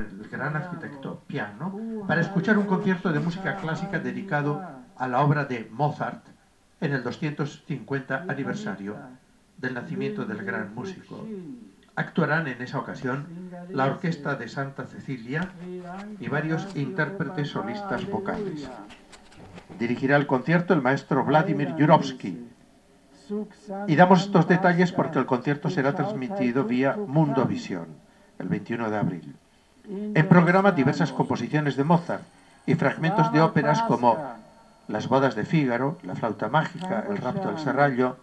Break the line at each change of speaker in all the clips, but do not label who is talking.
el gran arquitecto piano, para escuchar un concierto de música clásica dedicado a la obra de Mozart en el 250 aniversario del nacimiento del gran músico. Actuarán en esa ocasión la Orquesta de Santa Cecilia y varios intérpretes solistas vocales. Dirigirá el concierto el maestro Vladimir Yurovsky. Y damos estos detalles porque el concierto será transmitido vía Mundovisión el 21 de abril. En programa diversas composiciones de Mozart y fragmentos de óperas como Las bodas de Fígaro, La flauta mágica, El rapto del serrallo.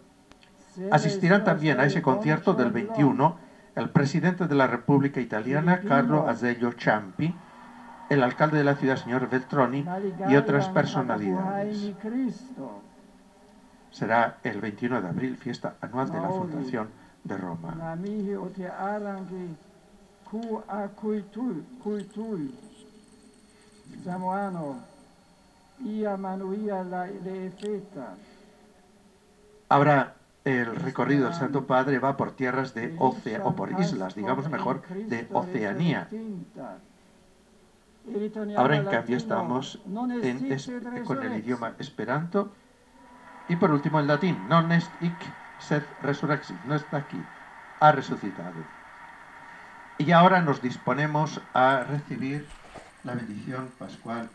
Asistirán también a ese concierto del 21 el presidente de la República Italiana, Carlo Azeglio Ciampi, el alcalde de la ciudad, señor Veltroni, y otras personalidades. Será el 21 de abril, fiesta anual de la Fundación de Roma. Ahora el recorrido del Santo Padre va por tierras de Oceanía, o por islas, digamos mejor, de Oceanía. Ahora en cambio estamos en, con el idioma esperanto. Y por último el latín, non est hic sed resurrexit, no está aquí, ha resucitado. Y ahora nos disponemos a recibir la bendición pascual.